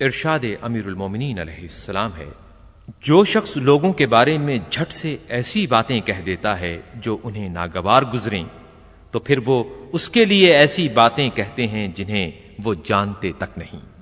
ارشاد امیر المومنین علیہ السلام ہے۔ جو شخص لوگوں کے بارے میں جھٹ سے ایسی باتیں کہہ دیتا ہے جو انہیں ناگوار گزریں، تو پھر وہ اس کے لیے ایسی باتیں کہتے ہیں جنہیں وہ جانتے تک نہیں۔